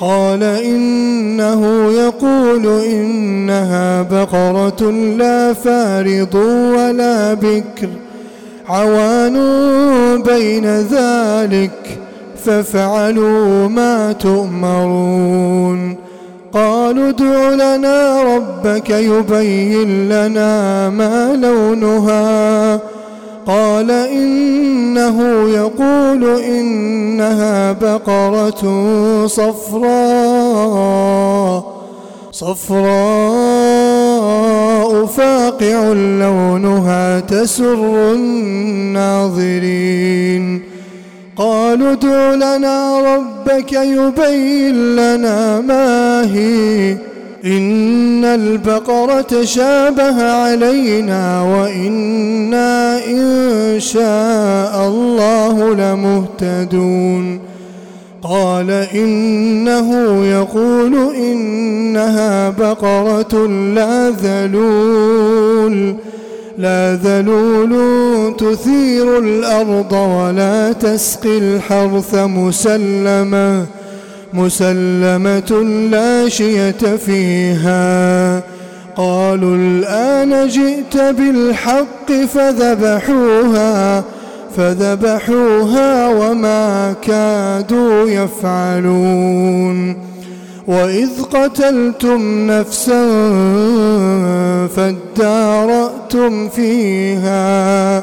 قال إنه يقول إنها بقرة لا فارض ولا بكر عوان بين ذلك فافعلوا ما تؤمرون. قالوا ادع لنا ربك يبين لنا ما لونها. قال إنه يقول إنها بقرة صفراء صفراء فاقع لونها تسر الناظرين. قالوا ادع لنا ربك يبين لنا ما هي. إن البقرة شابه علينا وإنا إن شاء الله لمهتدون. قال إنه يقول إنها بقرة لا ذلول لا ذلول تثير الأرض ولا تسقي الحرث مسلمة. مسلمة لا شية فيها. قالوا الآن جئت بالحق فذبحوها فذبحوها وما كادوا يفعلون. وإذ قتلتم نفسا فادارأتم فيها.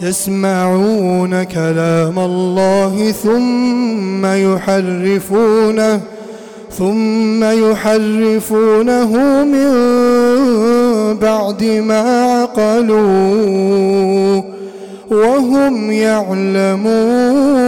يسمعون كلام الله ثم يحرفونه ثم يحرفونه من بعد ما عقلوه وهم يعلمون.